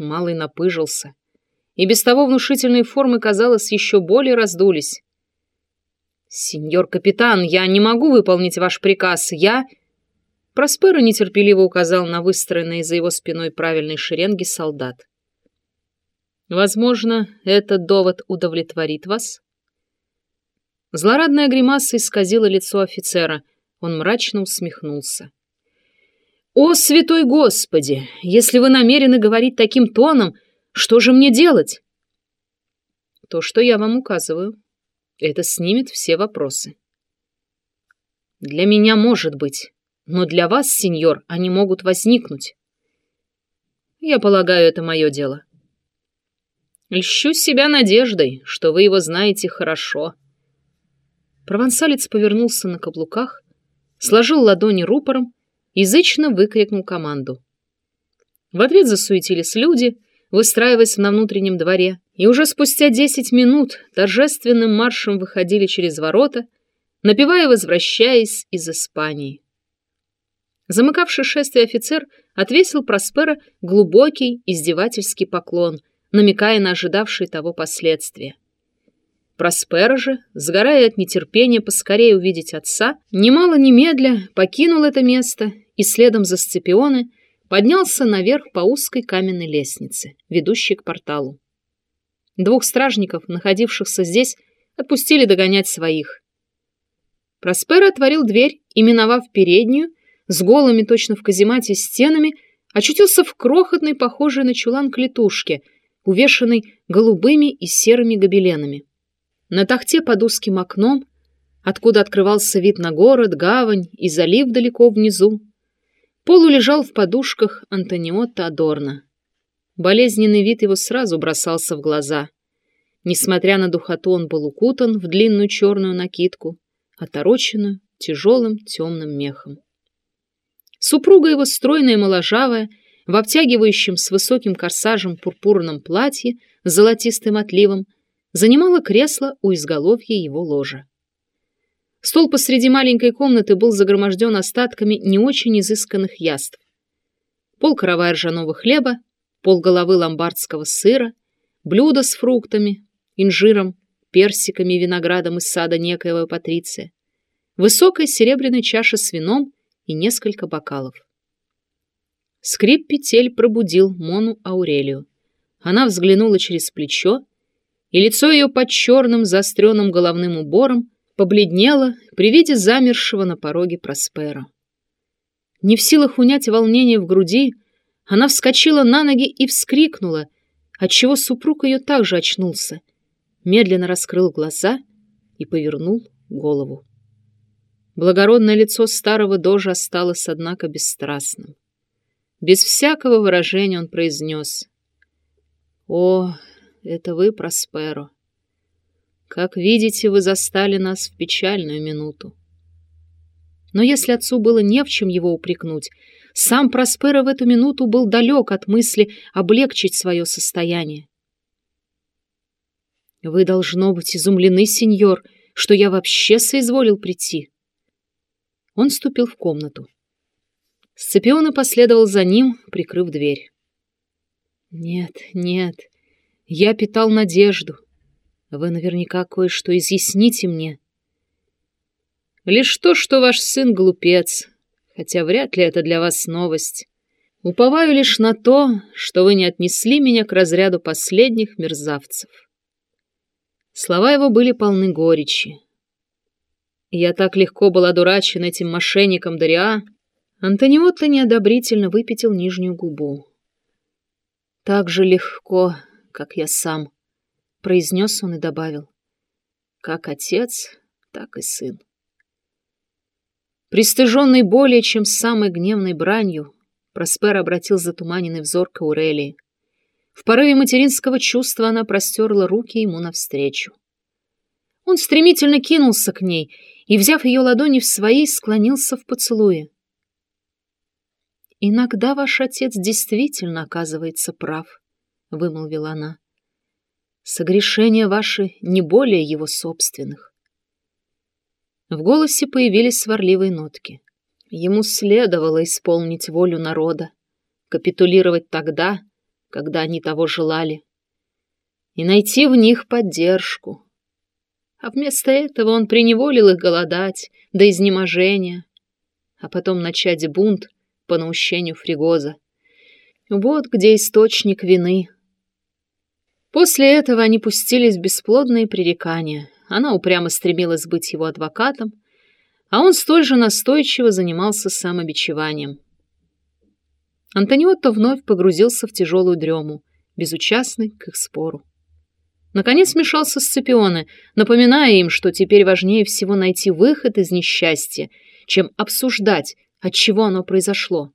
Малый напыжился. И без того внушительные формы, казалось, еще более раздулись. «Сеньор капитан, я не могу выполнить ваш приказ. Я...» Проспера нетерпеливо указал на выстроенные за его спиной правильные шеренги солдат. «Возможно, этот довод удовлетворит вас?» Злорадная гримаса исказила лицо офицера. Он мрачно усмехнулся. «О, святой Господи! Если вы намерены говорить таким тоном, что же мне делать?» «То, что я вам указываю. Это снимет все вопросы». «Для меня может быть, но для вас, сеньор, они могут возникнуть. Я полагаю, это мое дело». «Льщу себя надеждой, что вы его знаете хорошо». Провансалец повернулся на каблуках, сложил ладони рупором, язычно выкрикнул команду. В ответ засуетились люди, выстраиваясь на внутреннем дворе, и уже спустя десять минут торжественным маршем выходили через ворота, напевая «Возвращаясь из Испании». Замыкавший шествие офицер отвесил Проспера глубокий издевательский поклон, намекая на ожидавшие того последствия. Проспера же, сгорая от нетерпения поскорее увидеть отца, немало немедля покинул это место и следом за Сципионы поднялся наверх по узкой каменной лестнице, ведущей к порталу. Двух стражников, находившихся здесь, отпустили догонять своих. Проспер отворил дверь и, миновав переднюю, с голыми точно в каземате стенами, очутился в крохотной, похожей на чулан клетушке, увешанной голубыми и серыми гобеленами. На тахте под узким окном, откуда открывался вид на город, гавань и залив далеко внизу, Полу лежал в подушках Антониотто Адорно. Болезненный вид его сразу бросался в глаза. Несмотря на духоту, он был укутан в длинную черную накидку, отороченную тяжелым темным мехом. Супруга его, стройная и моложавая, в обтягивающем с высоким корсажем пурпурном платье с золотистым отливом, занимала кресло у изголовья его ложа. Стол посреди маленькой комнаты был загроможден остатками не очень изысканных яств. Пол каравая ржаного хлеба, пол головы ломбардского сыра, блюдо с фруктами, инжиром, персиками и виноградом из сада некоего Патриция, высокая серебряная чаша с вином и несколько бокалов. Скрип петель пробудил Мону Аурелию. Она взглянула через плечо и лицо ее под черным заостренным головным убором побледнело при виде замершего на пороге Проспера. Не в силах унять волнение в груди, она вскочила на ноги и вскрикнула, отчего супруг ее также очнулся, медленно раскрыл глаза и повернул голову. Благородное лицо старого дожа осталось, однако, бесстрастным. Без всякого выражения он произнес. «О, это вы, Просперо. Как видите, вы застали нас в печальную минуту. Но если отцу было не в чем его упрекнуть, сам Просперо в эту минуту был далек от мысли облегчить свое состояние. «Вы, должно быть, изумлены, сеньор, что я вообще соизволил прийти». Он ступил в комнату. Сципион последовал за ним, прикрыв дверь. «Нет, нет, я питал надежду. Вы наверняка кое-что изъясните мне. Лишь то, что ваш сын глупец, хотя вряд ли это для вас новость. Уповаю лишь на то, что вы не отнесли меня к разряду последних мерзавцев. Слова его были полны горечи. Я так легко был одурачен этим мошенником Дориа. Антониотто неодобрительно выпятил нижнюю губу. Так же легко, как я сам», — произнес он и добавил. «Как отец, так и сын». Пристыженный более чем самой гневной бранью, Проспер обратил затуманенный взор к Аурелии. В порыве материнского чувства она простерла руки ему навстречу. Он стремительно кинулся к ней и, взяв ее ладони в свои, склонился в поцелуе. «Иногда ваш отец действительно оказывается прав», — вымолвила она. «Согрешения ваши не более его собственных». В голосе появились сварливые нотки. Ему следовало исполнить волю народа, капитулировать тогда, когда они того желали, и найти в них поддержку. А вместо этого он приневолил их голодать до изнеможения, а потом начать бунт по наущению Фригоза. Вот где источник вины. После этого они пустились в бесплодные пререкания. Она упрямо стремилась быть его адвокатом, а он столь же настойчиво занимался самобичеванием. Антониотто вновь погрузился в тяжелую дрему, безучастный к их спору. Наконец смешался Сципионе, напоминая им, что теперь важнее всего найти выход из несчастья, чем обсуждать, от чего оно произошло.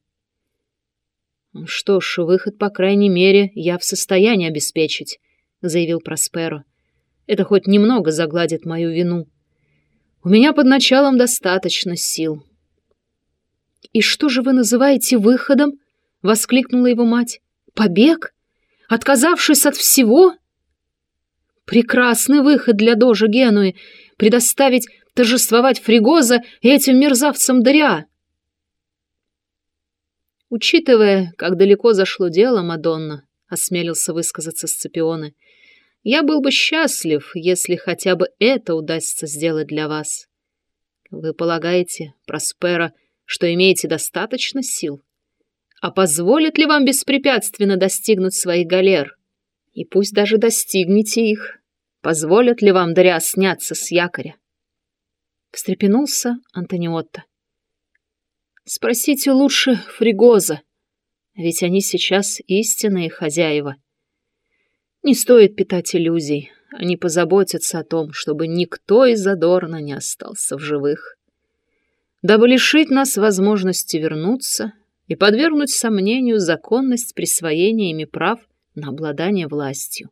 «Что ж, выход, по крайней мере, я в состоянии обеспечить», — заявил Просперо. «Это хоть немного загладит мою вину. У меня под началом достаточно сил». «И что же вы называете выходом?» — воскликнула его мать. «Побег? Отказавшись от всего?» Прекрасный выход для дожа Генуи — предоставить торжествовать Фригоза и этим мерзавцам Дариа. Учитывая, как далеко зашло дело, Мадонна, — осмелился высказаться Сципионе, — я был бы счастлив, если хотя бы это удастся сделать для вас. Вы полагаете, Проспера, что имеете достаточно сил? А позволит ли вам беспрепятственно достигнуть своих галер? И пусть даже достигнете их, позволят ли вам Даря сняться с якоря? Встрепенулся Антониотто. Спросите лучше Фригоза, ведь они сейчас истинные хозяева. Не стоит питать иллюзий, они позаботятся о том, чтобы никто из Адорна не остался в живых. Дабы лишить нас возможности вернуться и подвергнуть сомнению законность присвоения ими прав на обладание властью.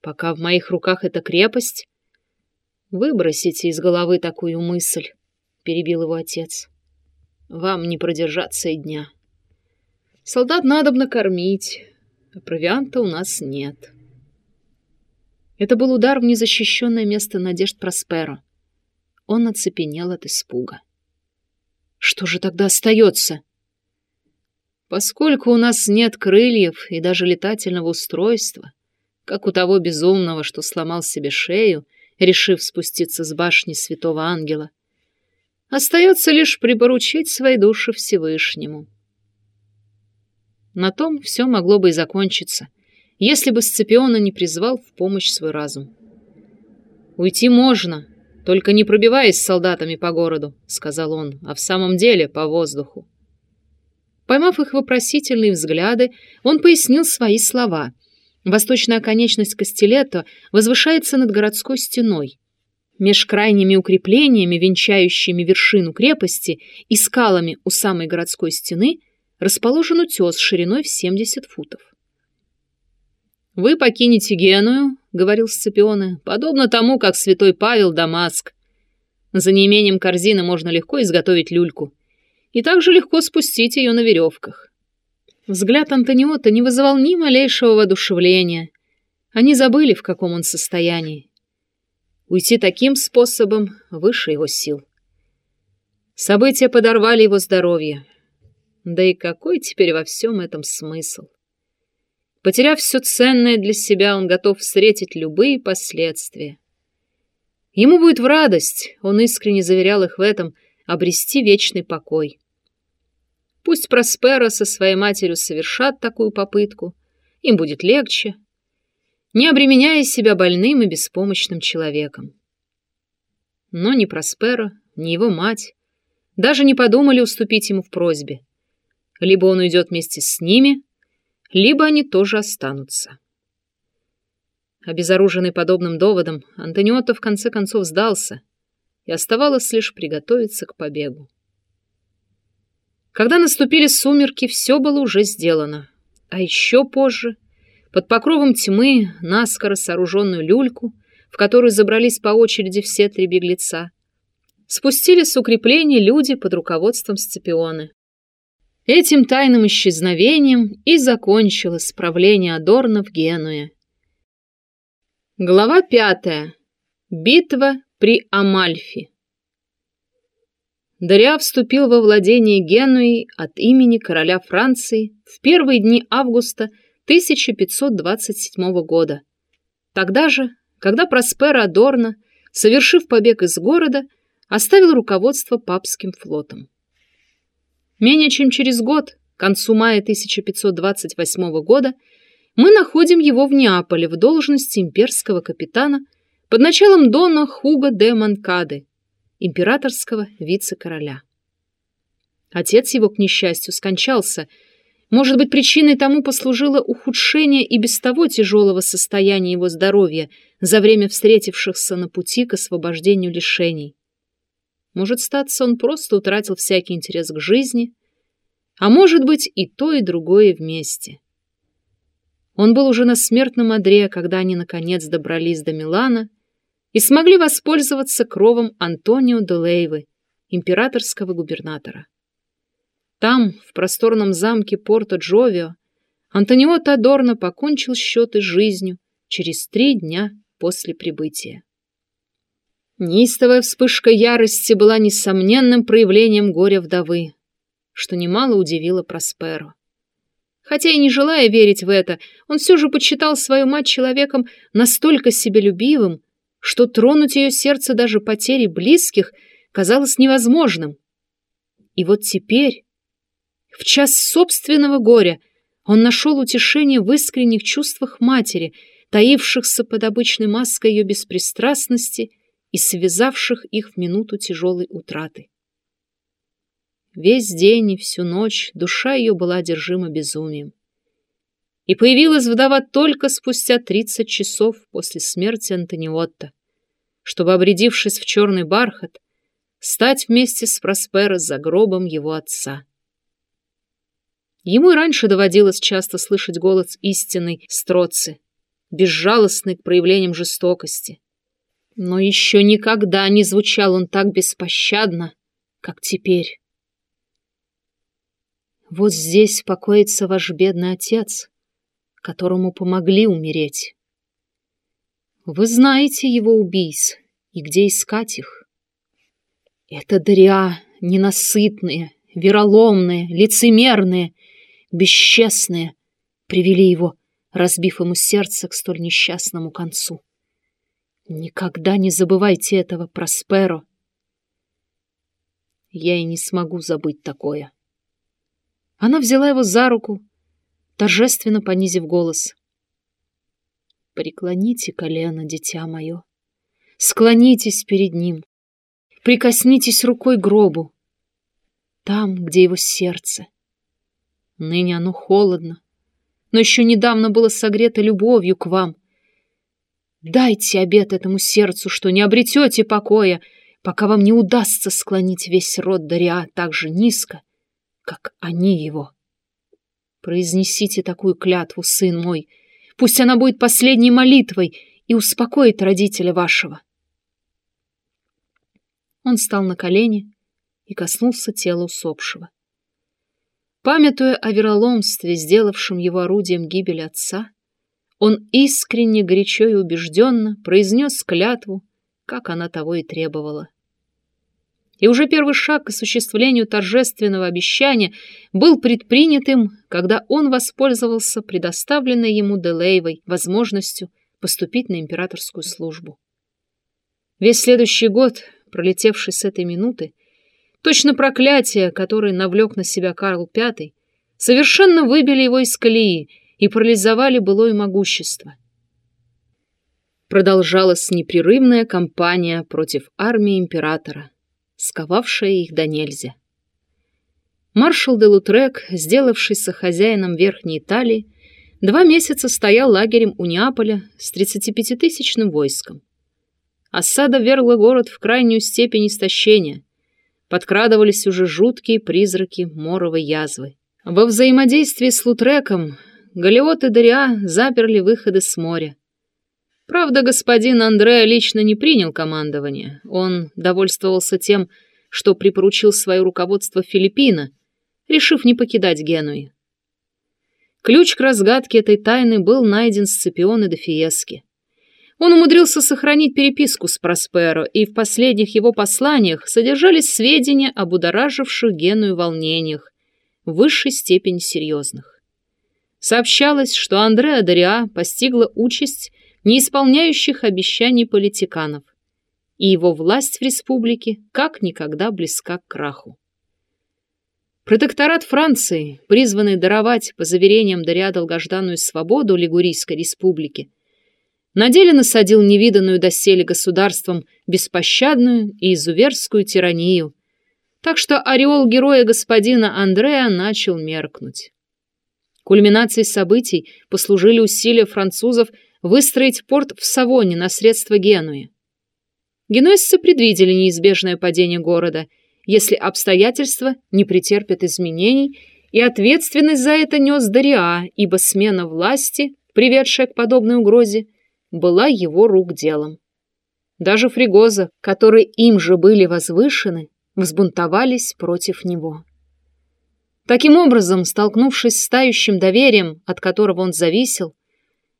Пока в моих руках эта крепость, выбросите из головы такую мысль, — перебил его отец. Вам не продержаться и дня. Солдат надо накормить, а провианта у нас нет. Это был удар в незащищенное место надежд Просперо. Он оцепенел от испуга. Что же тогда остается? Поскольку у нас нет крыльев и даже летательного устройства, как у того безумного, что сломал себе шею, решив спуститься с башни святого ангела, остается лишь припоручить свои души Всевышнему. На том все могло бы и закончиться, если бы Сципиона не призвал в помощь свой разум. «Уйти можно, только не пробиваясь с солдатами по городу», — сказал он, — «а в самом деле по воздуху». Поймав их вопросительные взгляды, он пояснил свои слова. Восточная оконечность Кастелетто возвышается над городской стеной. Меж крайними укреплениями, венчающими вершину крепости, и скалами у самой городской стены расположен утес шириной в 70 футов. «Вы покинете Геную», — говорил Сципионе, — «подобно тому, как святой Павел Дамаск. За неимением корзины можно легко изготовить люльку и также легко спустить ее на веревках. Взгляд Антониота не вызывал ни малейшего воодушевления. Они забыли, в каком он состоянии. Уйти таким способом выше его сил. События подорвали его здоровье. Да и какой теперь во всем этом смысл? Потеряв все ценное для себя, он готов встретить любые последствия. Ему будет в радость, он искренне заверял их в этом, обрести вечный покой. Пусть Проспера со своей матерью совершат такую попытку, им будет легче, не обременяя себя больным и беспомощным человеком. Но ни Проспера, ни его мать даже не подумали уступить ему в просьбе. Либо он уйдет вместе с ними, либо они тоже останутся. Обезоруженный подобным доводом, Антониотто в конце концов сдался, и оставалось лишь приготовиться к побегу. Когда наступили сумерки, все было уже сделано. А еще позже, под покровом тьмы, наскоро сооруженную люльку, в которую забрались по очереди все три беглеца, спустились с укрепления люди под руководством Сципионы. Этим тайным исчезновением и закончилось правление Адорна в Генуе. Глава пятая. Битва при Амальфи. Дариа вступил во владение Генуи от имени короля Франции в первые дни августа 1527 года. Тогда же, когда Проспера Адорно, совершив побег из города, оставил руководство папским флотом. Менее чем через год, к концу мая 1528 года, мы находим его в Неаполе в должности имперского капитана под началом дона Хуга де Манкады, императорского вице-короля. Отец его, к несчастью, скончался. Может быть, причиной тому послужило ухудшение и без того тяжелого состояния его здоровья за время встретившихся на пути к освобождению лишений. Может, статься, он просто утратил всякий интерес к жизни, а может быть, и то, и другое вместе. Он был уже на смертном одре, когда они, наконец, добрались до Милана и смогли воспользоваться кровом Антонио де Лейвы, императорского губернатора. Там, в просторном замке Порто-Джовио, Антонио Тадорно покончил счеты с жизнью через три дня после прибытия. Неистовая вспышка ярости была несомненным проявлением горя вдовы, что немало удивило Просперо. Хотя и не желая верить в это, он все же почитал свою мать человеком настолько себелюбивым, что тронуть ее сердце даже потерей близких казалось невозможным. И вот теперь, в час собственного горя, он нашел утешение в искренних чувствах матери, таившихся под обычной маской ее беспристрастности и связавших их в минуту тяжелой утраты. Весь день и всю ночь душа ее была одержима безумием. И появилась вдова только спустя тридцать часов после смерти Антониотта, чтобы, обрядившись в черный бархат, стать вместе с Просперо за гробом его отца. Ему и раньше доводилось часто слышать голос истинной строцы, безжалостный к проявлениям жестокости. Но еще никогда не звучал он так беспощадно, как теперь. Вот здесь покоится ваш бедный отец, которому помогли умереть. Вы знаете его убийц и где искать их. Это дря ненасытные, вероломные, лицемерные, бесчестные привели его, разбив ему сердце к столь несчастному концу. Никогда не забывайте этого, Просперо. Я и не смогу забыть такое. Она взяла его за руку, торжественно понизив голос. «Преклоните колено, дитя мое, склонитесь перед ним, прикоснитесь рукой к гробу, там, где его сердце. Ныне оно холодно, но еще недавно было согрето любовью к вам. Дайте обет этому сердцу, что не обретете покоя, пока вам не удастся склонить весь род Дариа так же низко, как они его. Произнесите такую клятву, сын мой. Пусть она будет последней молитвой и успокоит родителя вашего. Он встал на колени и коснулся тела усопшего. Памятуя о вероломстве, сделавшем его орудием гибели отца, он искренне, горячо и убежденно произнес клятву, как она того и требовала. И уже первый шаг к осуществлению торжественного обещания был предпринятым, когда он воспользовался предоставленной ему Делейвой возможностью поступить на императорскую службу. Весь следующий год, пролетевший с этой минуты, точно проклятие, которое навлек на себя Карл V, совершенно выбили его из колеи и парализовали былое могущество. Продолжалась непрерывная кампания против армии императора, сковавшая их до нельзя. Маршал де Лутрек, сделавшийся хозяином Верхней Италии, два месяца стоял лагерем у Неаполя с 35-тысячным войском. Осада верла город в крайнюю степень истощения. Подкрадывались уже жуткие призраки моровой язвы. Во взаимодействии с Лутреком Галиот и Дориа заперли выходы с моря. Правда, господин Андреа лично не принял командование. Он довольствовался тем, что припоручил свое руководство Филиппина, решив не покидать Генуи. Ключ к разгадке этой тайны был найден Сципионе де Фиеске. Он умудрился сохранить переписку с Просперо, и в последних его посланиях содержались сведения об будораживших Геную волнениях, в высшей степени серьезных. Сообщалось, что Андреа Дориа постигла участь неисполняющих обещаний политиканов, и его власть в республике как никогда близка к краху. Протекторат Франции, призванный даровать, по заверениям Дориа, долгожданную свободу Лигурийской республике, на деле насадил невиданную доселе государством беспощадную и изуверскую тиранию, так что ореол героя господина Андрея начал меркнуть. Кульминацией событий послужили усилия французов выстроить порт в Савоне на средства Генуи. Генуэзцы предвидели неизбежное падение города, если обстоятельства не претерпят изменений, и ответственность за это нес Дориа, ибо смена власти, приведшая к подобной угрозе, была его рук делом. Даже фригоза, которые им же были возвышены, взбунтовались против него. Таким образом, столкнувшись с тающим доверием, от которого он зависел,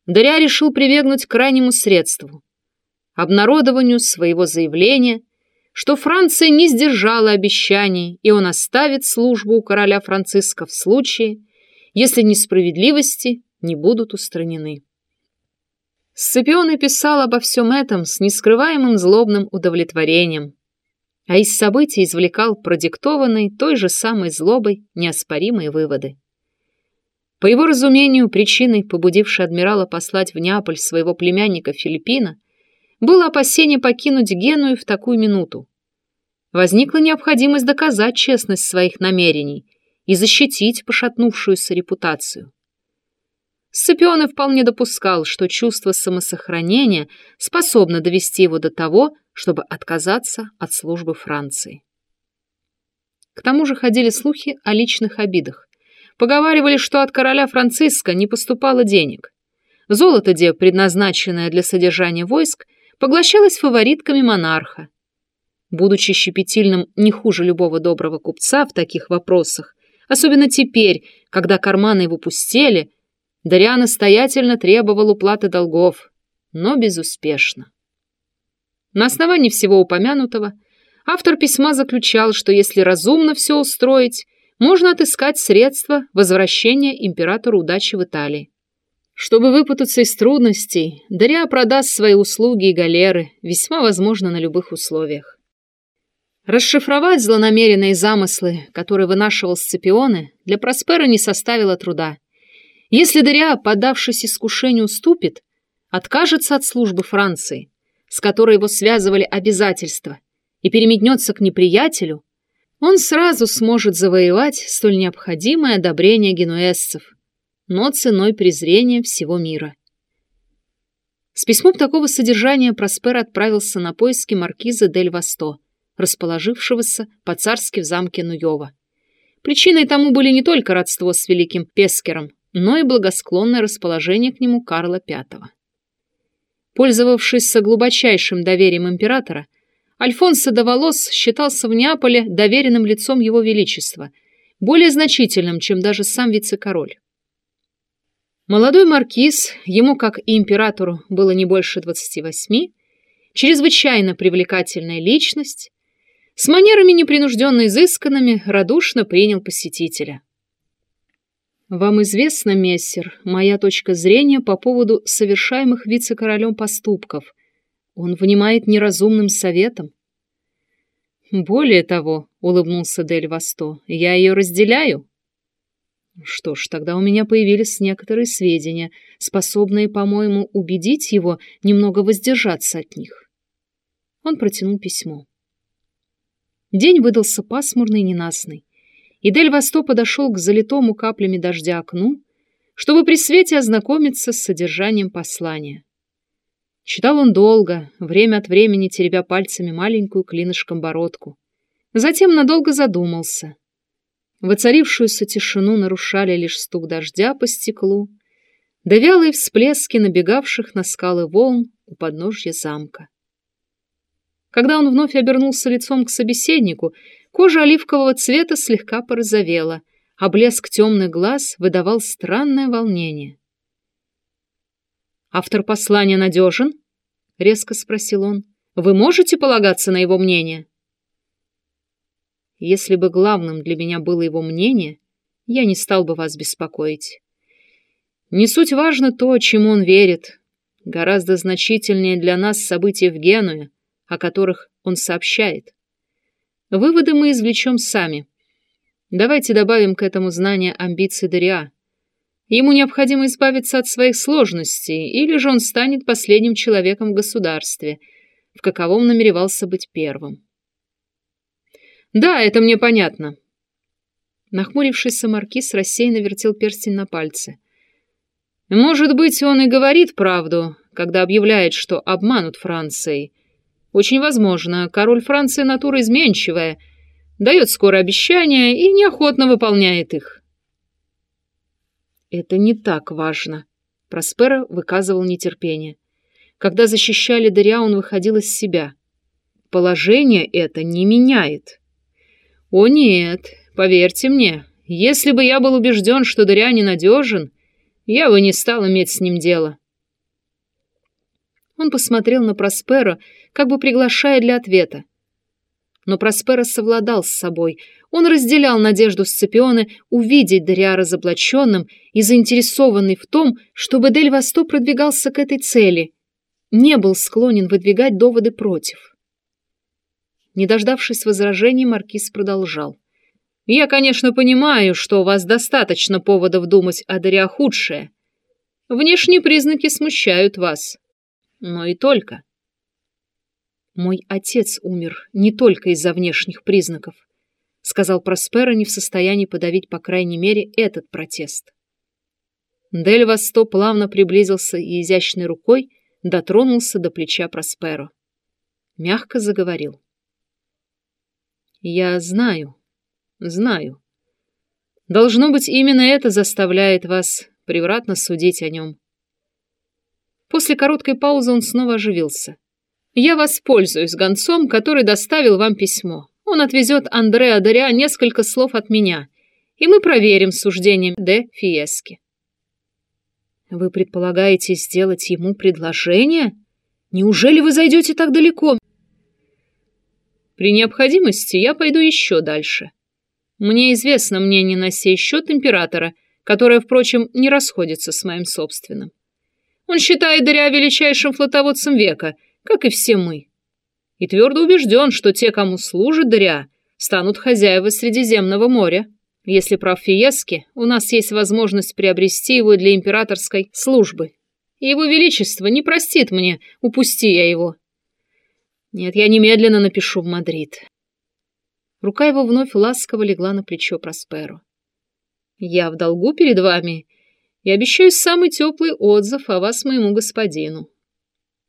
Даря решил прибегнуть к крайнему средству – обнародованию своего заявления, что Франция не сдержала обещаний, и он оставит службу у короля Франциска в случае, если несправедливости не будут устранены. Сципион писал обо всем этом с нескрываемым злобным удовлетворением, а из событий извлекал продиктованные той же самой злобой неоспоримые выводы. По его разумению, причиной, побудившей адмирала послать в Неаполь своего племянника Филиппина, было опасение покинуть Геную в такую минуту. Возникла необходимость доказать честность своих намерений и защитить пошатнувшуюся репутацию. Сципион вполне допускал, что чувство самосохранения способно довести его до того, чтобы отказаться от службы Франции. К тому же ходили слухи о личных обидах. Поговаривали, что от короля Франциска не поступало денег. Золото, где предназначенное для содержания войск, поглощалось фаворитками монарха. Будучи щепетильным не хуже любого доброго купца в таких вопросах, особенно теперь, когда карманы его пустели, Дарья настоятельно требовал уплаты долгов, но безуспешно. На основании всего упомянутого автор письма заключал, что если разумно все устроить, можно отыскать средства возвращения императору удачи в Италии. Чтобы выпутаться из трудностей, Дарья продаст свои услуги и галеры, весьма возможно на любых условиях. Расшифровать злонамеренные замыслы, которые вынашивал Сципионы, для Проспера не составило труда. Если Дарья, поддавшись искушению, уступит, откажется от службы Франции, с которой его связывали обязательства, и переметнется к неприятелю, он сразу сможет завоевать столь необходимое одобрение генуэзцев, но ценой презрения всего мира. С письмом такого содержания Проспер отправился на поиски маркиза Дель Восто, расположившегося по-царски в замке Нуева. Причиной тому были не только родство с великим Пескером, но и благосклонное расположение к нему Карла V. Пользовавшись глубочайшим доверием императора, Альфонсо де Волос считался в Неаполе доверенным лицом его величества, более значительным, чем даже сам вице-король. Молодой маркиз, ему, как и императору, было не больше 28, чрезвычайно привлекательная личность, с манерами непринужденно изысканными, радушно принял посетителя. Вам известно, мессер, моя точка зрения по поводу совершаемых вице-королем поступков. Он внимает неразумным советом. Более того, улыбнулся Дель Восто, я ее разделяю. Что ж, тогда у меня появились некоторые сведения, способные, по-моему, убедить его немного воздержаться от них. Он протянул письмо. День выдался пасмурный и ненастный и Дель Восто подошел к залитому каплями дождя окну, чтобы при свете ознакомиться с содержанием послания. Читал он долго, время от времени теребя пальцами маленькую клинышком бородку. Затем надолго задумался. Воцарившуюся тишину нарушали лишь стук дождя по стеклу, да вялые всплески набегавших на скалы волн у подножья замка. Когда он вновь обернулся лицом к собеседнику, Кожа оливкового цвета слегка порозовела, а блеск темных глаз выдавал странное волнение. «Автор послания надежен?» — резко спросил он. «Вы можете полагаться на его мнение?» Если бы главным для меня было его мнение, я не стал бы вас беспокоить. Не суть важно то, чему он верит. Гораздо значительнее для нас события в Генуе, о которых он сообщает. Выводы мы извлечем сами. Давайте добавим к этому знание амбиций Дориа. Ему необходимо избавиться от своих сложностей, или же он станет последним человеком в государстве, в каковом намеревался быть первым. «Да, это мне понятно». Нахмурившийся маркиз рассеянно вертел перстень на пальце. «Может быть, он и говорит правду, когда объявляет, что обманут Францией. Очень возможно, король Франции натура изменчивая — дает скоро обещания и неохотно выполняет их. Это не так важно. Проспера выказывал нетерпение. Когда защищали Дарья, он выходил из себя. Положение это не меняет. О нет, поверьте мне, если бы я был убежден, что Дарья ненадежен, я бы не стал иметь с ним дело. Он посмотрел на Проспера, как бы приглашая для ответа. Но Проспера совладал с собой. Он разделял надежду Сципионы увидеть Дариа разоблаченным и заинтересованный в том, чтобы Дель Васто продвигался к этой цели. Не был склонен выдвигать доводы против. Не дождавшись возражений, Маркиз продолжал. «Я, конечно, понимаю, что у вас достаточно поводов думать о Дариа худшее. Внешние признаки смущают вас. Но и только». «Мой отец умер не только из-за внешних признаков», сказал Проспера, не в состоянии подавить, по крайней мере, этот протест. Дель Васто плавно приблизился и изящной рукой дотронулся до плеча Просперо. Мягко заговорил. «Я знаю, знаю. Должно быть, именно это заставляет вас превратно судить о нем». После короткой паузы он снова оживился. Я воспользуюсь гонцом, который доставил вам письмо. Он отвезет Андреа Доря несколько слов от меня, и мы проверим суждение де Фиески. Вы предполагаете сделать ему предложение? Неужели вы зайдете так далеко? При необходимости я пойду еще дальше. Мне известно мнение на сей счет императора, которое, впрочем, не расходится с моим собственным. Он считает Доря величайшим флотоводцем века — как и все мы. И твердо убежден, что те, кому служит Дариа, станут хозяева Средиземного моря. Если прав Фиески, у нас есть возможность приобрести его для императорской службы. И его величество не простит мне, упусти я его. Нет, я немедленно напишу в Мадрид. Рука его вновь ласково легла на плечо Просперу. Я в долгу перед вами и обещаю самый теплый отзыв о вас моему господину.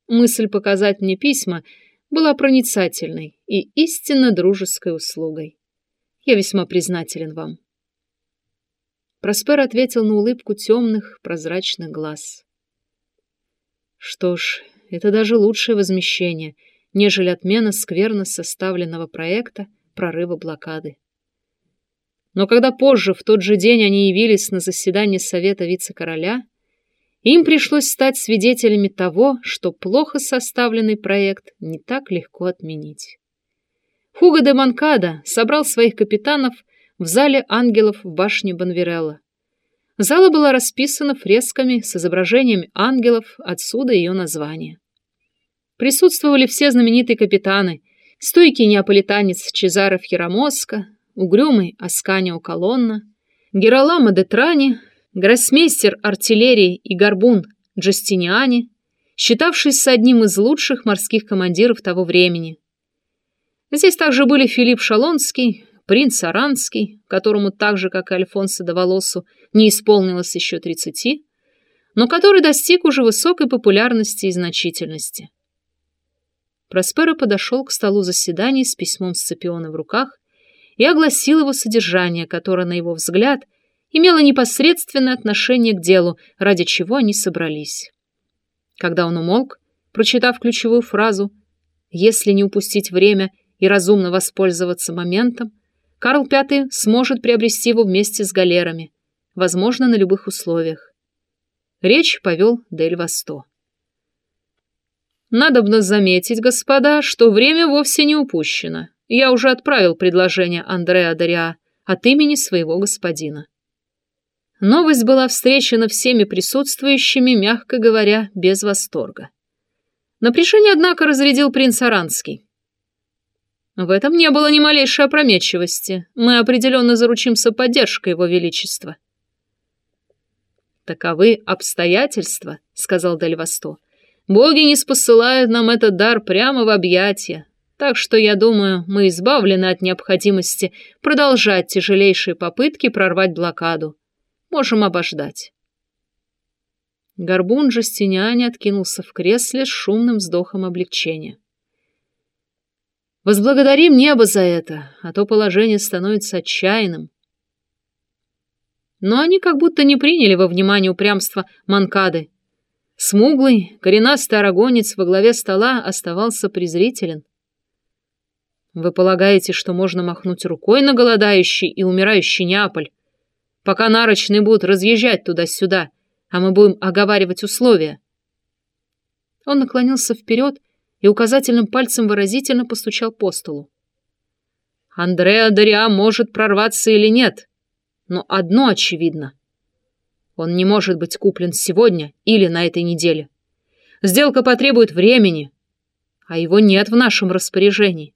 Мысль показать мне письма была проницательной и истинно дружеской услугой. Я весьма признателен вам. Проспер ответил на улыбку темных, прозрачных глаз. Что ж, это даже лучшее возмещение, нежели отмена скверно составленного проекта прорыва блокады. Но когда позже, в тот же день, они явились на заседание Совета вице-короля, им пришлось стать свидетелями того, что плохо составленный проект не так легко отменить. Хуго де Манкада собрал своих капитанов в зале ангелов в башне Бонверелла. Зала была расписана фресками с изображением ангелов, отсюда ее название. Присутствовали все знаменитые капитаны, стойкий неаполитанец Чезаро Хиромоско, угрюмый Асканио Колонна, Геролама де Трани, гроссмейстер артиллерии и горбун Джастиниани, считавшийся одним из лучших морских командиров того времени. Здесь также были Филипп Шалонский, принц Аранский, которому так же, как и Альфонсо де Волосу, не исполнилось еще тридцати, но который достиг уже высокой популярности и значительности. Просперо подошел к столу заседаний с письмом Сципиона в руках и огласил его содержание, которое, на его взгляд, имело непосредственное отношение к делу, ради чего они собрались. Когда он умолк, прочитав ключевую фразу «Если не упустить время и разумно воспользоваться моментом, Карл V сможет приобрести его вместе с галерами, возможно, на любых условиях». Речь повел Дель Васто. Надобно заметить, господа, что время вовсе не упущено. Я уже отправил предложение Андреа Дориа от имени своего господина. Новость была встречена всеми присутствующими, мягко говоря, без восторга. Напряжение, однако, разрядил принц Аранский. В этом не было ни малейшей опрометчивости. Мы определенно заручимся поддержкой его величества. «Таковы обстоятельства», — сказал Дальвасто. «Боги не спосылают нам этот дар прямо в объятия, так что, я думаю, мы избавлены от необходимости продолжать тяжелейшие попытки прорвать блокаду. Можем обождать». Горбун Жестиняне откинулся в кресле с шумным вздохом облегчения. Возблагодарим небо за это, а то положение становится отчаянным. Но они как будто не приняли во внимание упрямство Манкады. Смуглый, коренастый арагонец во главе стола оставался презрителен. Вы полагаете, что можно махнуть рукой на голодающий и умирающий Неаполь, пока нарочные будут разъезжать туда-сюда, а мы будем оговаривать условия? Он наклонился вперед и указательным пальцем выразительно постучал по столу. Андреа Дориа может прорваться или нет, но одно очевидно. Он не может быть куплен сегодня или на этой неделе. Сделка потребует времени, а его нет в нашем распоряжении.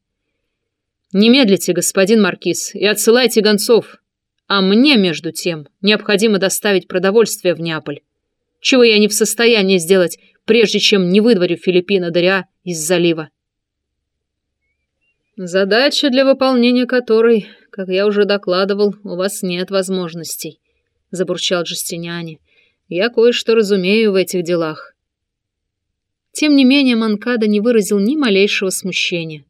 Не медлите, господин Маркиз, и отсылайте гонцов, а мне, между тем, необходимо доставить продовольствие в Неаполь, чего я не в состоянии сделать прежде чем не выдворю Филиппина Даря из залива. Задача, для выполнения которой, как я уже докладывал, у вас нет возможностей, — забурчал Джастиняне. Я кое-что разумею в этих делах. Тем не менее, Манкада не выразил ни малейшего смущения.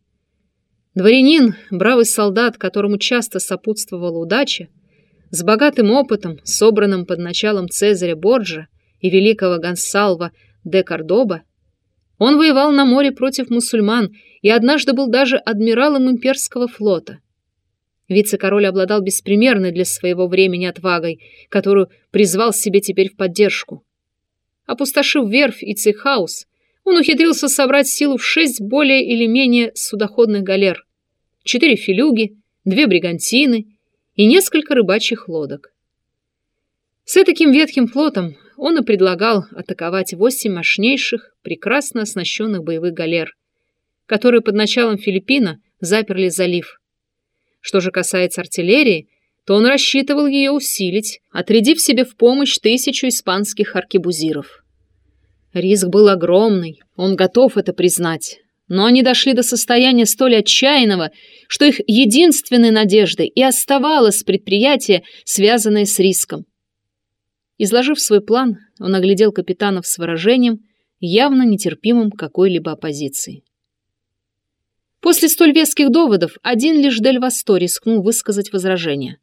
Дворянин, бравый солдат, которому часто сопутствовала удача, с богатым опытом, собранным под началом Цезаря Борджа и великого Гонсалва де Кордоба. Он воевал на море против мусульман и однажды был даже адмиралом имперского флота. Вице-король обладал беспримерной для своего времени отвагой, которую призвал себе теперь в поддержку. Опустошив верфь и цехаус, он ухитрился собрать силу в шесть более или менее судоходных галер, четыре филюги, две бригантины и несколько рыбачьих лодок. С таким ветхим флотом он и предлагал атаковать восемь мощнейших, прекрасно оснащенных боевых галер, которые под началом Филиппина заперли залив. Что же касается артиллерии, то он рассчитывал ее усилить, отрядив себе в помощь тысячу испанских аркебузиров. Риск был огромный, он готов это признать, но они дошли до состояния столь отчаянного, что их единственной надеждой и оставалось предприятие, связанное с риском. Изложив свой план, он оглядел капитанов с выражением, явно нетерпимым какой-либо оппозиции. После столь веских доводов один лишь Дель Васто рискнул высказать возражение.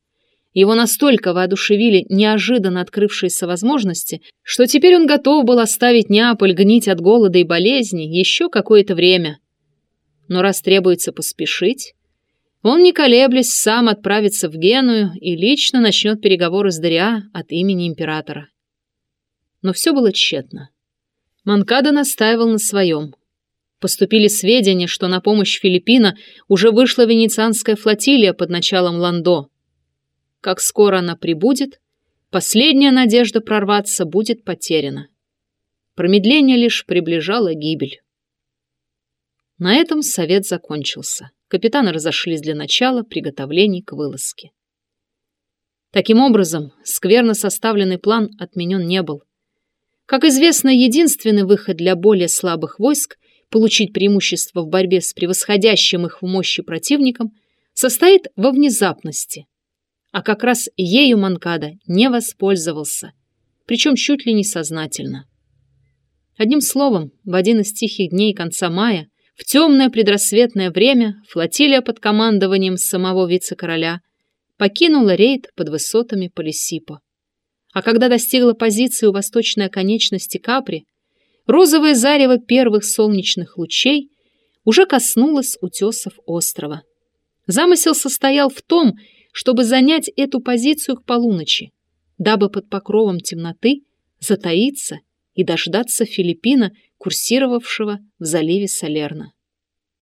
Его настолько воодушевили неожиданно открывшиеся возможности, что теперь он готов был оставить Неаполь гнить от голода и болезни еще какое-то время. Но раз требуется поспешить, он, не колеблясь, сам отправится в Геную и лично начнет переговоры с Дариа от имени императора. Но все было тщетно. Манкада настаивал на своем. Поступили сведения, что на помощь Филиппина уже вышла венецианская флотилия под началом Ландо. Как скоро она прибудет, последняя надежда прорваться будет потеряна. Промедление лишь приближало гибель. На этом совет закончился капитаны разошлись для начала приготовлений к вылазке. Таким образом, скверно составленный план отменен не был. Как известно, единственный выход для более слабых войск получить преимущество в борьбе с превосходящим их в мощи противником состоит во внезапности. А как раз ею Манкада не воспользовался, причем чуть ли не сознательно. Одним словом, в один из тихих дней конца мая в темное предрассветное время флотилия под командованием самого вице-короля покинула рейд под высотами Полисипо. А когда достигла позиции у восточной оконечности Капри, розовое зарево первых солнечных лучей уже коснулось утесов острова. Замысел состоял в том, чтобы занять эту позицию к полуночи, дабы под покровом темноты затаиться и дождаться Филиппина курсировавшего в заливе Салерна.